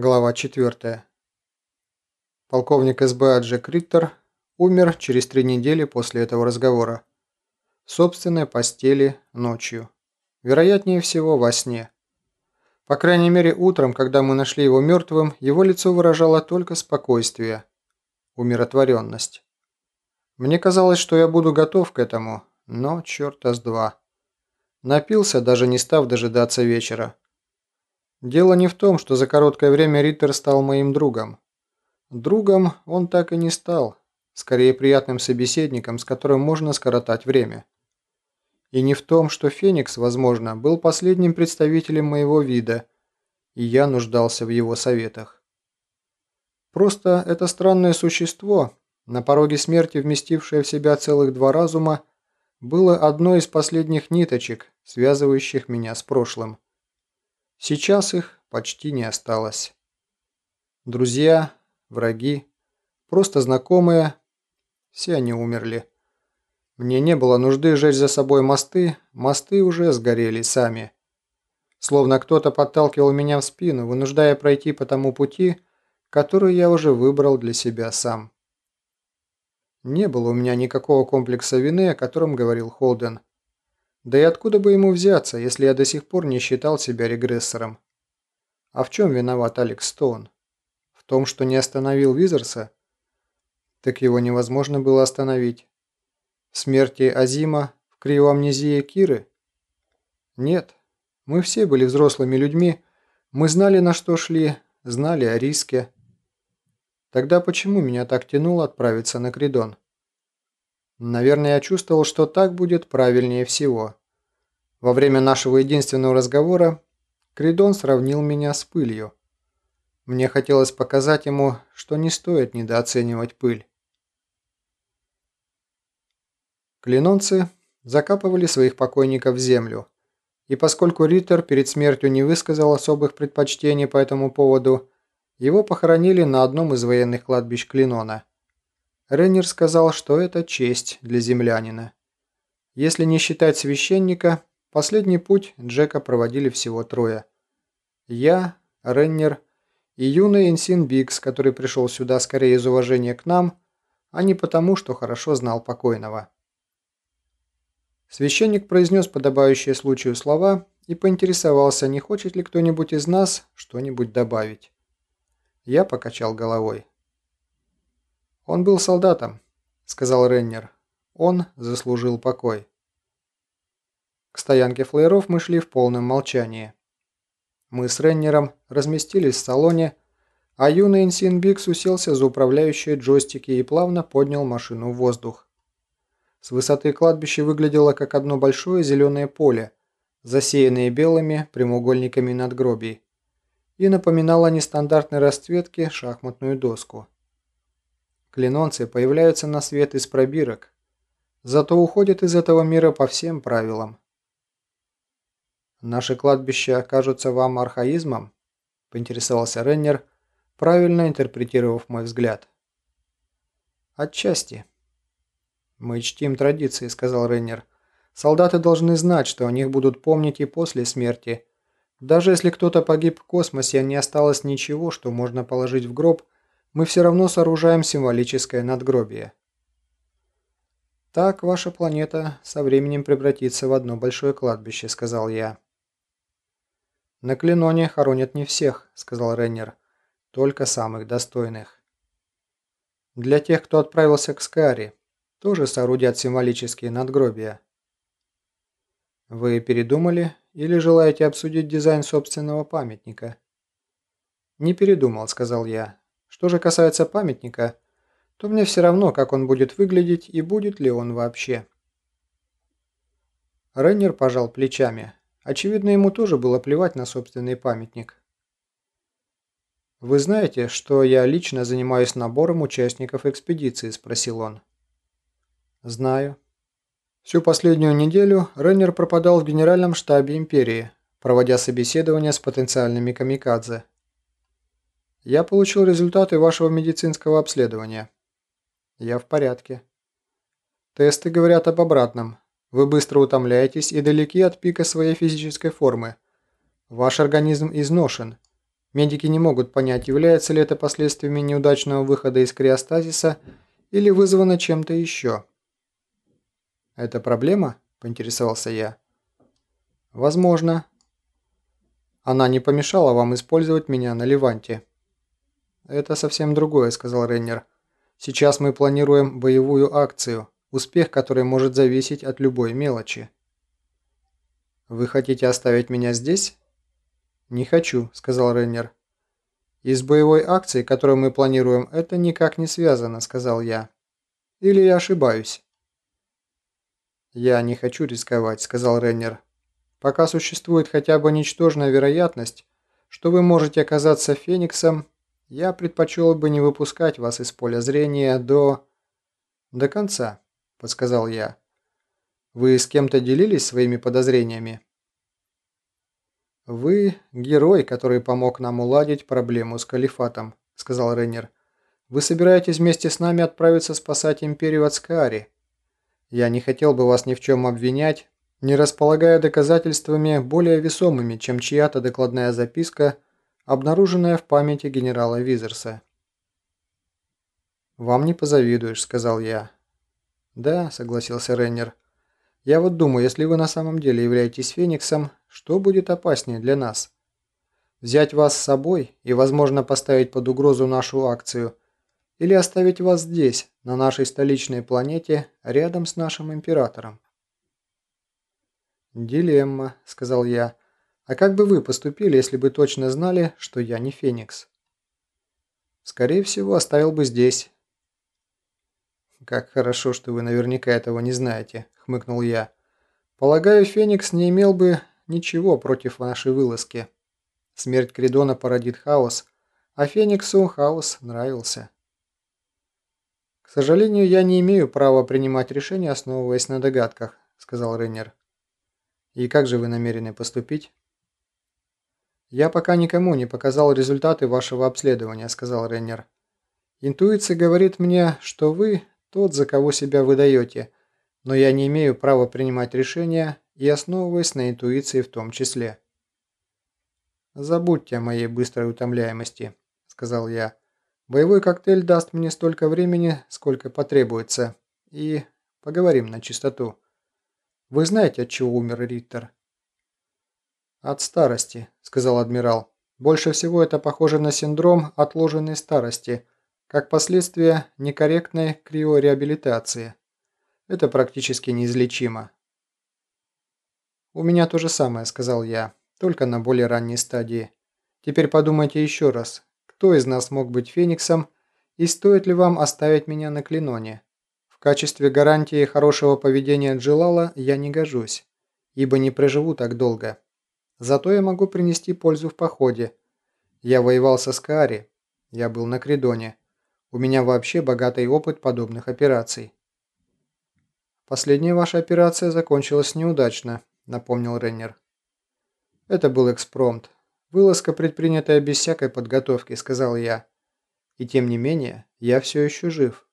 Глава 4. Полковник СБ Джек Риттер умер через три недели после этого разговора. В собственной постели ночью. Вероятнее всего, во сне. По крайней мере, утром, когда мы нашли его мертвым, его лицо выражало только спокойствие, умиротворенность. Мне казалось, что я буду готов к этому, но черта с два. Напился, даже не став дожидаться вечера. Дело не в том, что за короткое время Риттер стал моим другом. Другом он так и не стал, скорее приятным собеседником, с которым можно скоротать время. И не в том, что Феникс, возможно, был последним представителем моего вида, и я нуждался в его советах. Просто это странное существо, на пороге смерти вместившее в себя целых два разума, было одной из последних ниточек, связывающих меня с прошлым. Сейчас их почти не осталось. Друзья, враги, просто знакомые, все они умерли. Мне не было нужды жечь за собой мосты, мосты уже сгорели сами. Словно кто-то подталкивал меня в спину, вынуждая пройти по тому пути, который я уже выбрал для себя сам. Не было у меня никакого комплекса вины, о котором говорил Холден. Да и откуда бы ему взяться, если я до сих пор не считал себя регрессором? А в чем виноват Алекс Стоун? В том, что не остановил Визерса? Так его невозможно было остановить. В смерти Азима, в криоамнезии Киры? Нет. Мы все были взрослыми людьми, мы знали, на что шли, знали о риске. Тогда почему меня так тянуло отправиться на Кридон? Наверное, я чувствовал, что так будет правильнее всего. Во время нашего единственного разговора Кридон сравнил меня с пылью. Мне хотелось показать ему, что не стоит недооценивать пыль. Клинонцы закапывали своих покойников в землю. И поскольку Риттер перед смертью не высказал особых предпочтений по этому поводу, его похоронили на одном из военных кладбищ Клинона. Реннер сказал, что это честь для землянина. Если не считать священника, последний путь Джека проводили всего трое. Я, Реннер и юный Энсин Бикс, который пришел сюда скорее из уважения к нам, а не потому, что хорошо знал покойного. Священник произнес подобающие случаю слова и поинтересовался, не хочет ли кто-нибудь из нас что-нибудь добавить. Я покачал головой. «Он был солдатом», — сказал Реннер. «Он заслужил покой». К стоянке флееров мы шли в полном молчании. Мы с Реннером разместились в салоне, а юный Инсин Бикс уселся за управляющие джойстики и плавно поднял машину в воздух. С высоты кладбище выглядело как одно большое зеленое поле, засеянное белыми прямоугольниками надгробий, и напоминало нестандартной расцветки шахматную доску. Клинонцы появляются на свет из пробирок, зато уходят из этого мира по всем правилам. «Наши кладбища кажутся вам архаизмом?» – поинтересовался Реннер, правильно интерпретировав мой взгляд. «Отчасти». «Мы чтим традиции», – сказал Реннер. «Солдаты должны знать, что о них будут помнить и после смерти. Даже если кто-то погиб в космосе, а не осталось ничего, что можно положить в гроб – мы все равно сооружаем символическое надгробие. «Так ваша планета со временем превратится в одно большое кладбище», — сказал я. «На Клиноне хоронят не всех», — сказал Реннер, — «только самых достойных». «Для тех, кто отправился к Скари, тоже соорудят символические надгробия». «Вы передумали или желаете обсудить дизайн собственного памятника?» «Не передумал», — сказал я. Что же касается памятника, то мне все равно, как он будет выглядеть и будет ли он вообще. Реннер пожал плечами. Очевидно, ему тоже было плевать на собственный памятник. «Вы знаете, что я лично занимаюсь набором участников экспедиции?» – спросил он. «Знаю». Всю последнюю неделю Реннер пропадал в генеральном штабе Империи, проводя собеседования с потенциальными камикадзе. Я получил результаты вашего медицинского обследования. Я в порядке. Тесты говорят об обратном. Вы быстро утомляетесь и далеки от пика своей физической формы. Ваш организм изношен. Медики не могут понять, является ли это последствиями неудачного выхода из криостазиса или вызвано чем-то еще. «Это проблема?» – поинтересовался я. «Возможно. Она не помешала вам использовать меня на Леванте». «Это совсем другое», – сказал Рейнер. «Сейчас мы планируем боевую акцию, успех которой может зависеть от любой мелочи». «Вы хотите оставить меня здесь?» «Не хочу», – сказал Рейнер. «И с боевой акцией, которую мы планируем, это никак не связано», – сказал я. «Или я ошибаюсь?» «Я не хочу рисковать», – сказал Рейнер. «Пока существует хотя бы ничтожная вероятность, что вы можете оказаться Фениксом, я предпочел бы не выпускать вас из поля зрения до...» «До конца», – подсказал я. «Вы с кем-то делились своими подозрениями?» «Вы – герой, который помог нам уладить проблему с Калифатом», – сказал Рейнер. «Вы собираетесь вместе с нами отправиться спасать Империю от Скаари. Я не хотел бы вас ни в чем обвинять, не располагая доказательствами более весомыми, чем чья-то докладная записка, обнаруженная в памяти генерала Визерса». «Вам не позавидуешь», – сказал я. «Да», – согласился Рейнер. «Я вот думаю, если вы на самом деле являетесь Фениксом, что будет опаснее для нас? Взять вас с собой и, возможно, поставить под угрозу нашу акцию, или оставить вас здесь, на нашей столичной планете, рядом с нашим императором? «Дилемма», — сказал я. «А как бы вы поступили, если бы точно знали, что я не Феникс?» «Скорее всего, оставил бы здесь». «Как хорошо, что вы наверняка этого не знаете», — хмыкнул я. «Полагаю, Феникс не имел бы ничего против нашей вылазки. Смерть Кридона породит хаос, а Фениксу хаос нравился. «К сожалению, я не имею права принимать решения, основываясь на догадках», — сказал Рейнер. «И как же вы намерены поступить?» «Я пока никому не показал результаты вашего обследования», — сказал Рейнер. «Интуиция говорит мне, что вы тот, за кого себя выдаете, но я не имею права принимать решения, и основываясь на интуиции в том числе. «Забудьте о моей быстрой утомляемости», – сказал я. «Боевой коктейль даст мне столько времени, сколько потребуется, и поговорим на чистоту. Вы знаете, от чего умер Риттер?» «От старости», – сказал адмирал. «Больше всего это похоже на синдром отложенной старости, как последствие некорректной криореабилитации. Это практически неизлечимо. «У меня то же самое», – сказал я, – «только на более ранней стадии. Теперь подумайте еще раз, кто из нас мог быть Фениксом и стоит ли вам оставить меня на Клиноне? В качестве гарантии хорошего поведения Джилала я не гожусь, ибо не проживу так долго. Зато я могу принести пользу в походе. Я воевал со Скаари, я был на Кридоне. У меня вообще богатый опыт подобных операций». «Последняя ваша операция закончилась неудачно», напомнил Реннер. Это был экспромт. Вылазка, предпринятая без всякой подготовки, сказал я. И тем не менее, я все еще жив.